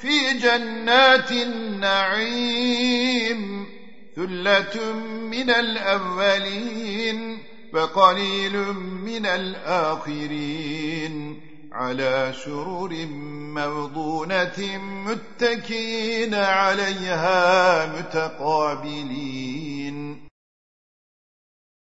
في جنات النعيم ثلة من الأولين وقليل من الآخرين على سرر موضونة متكين عليها متقابلين.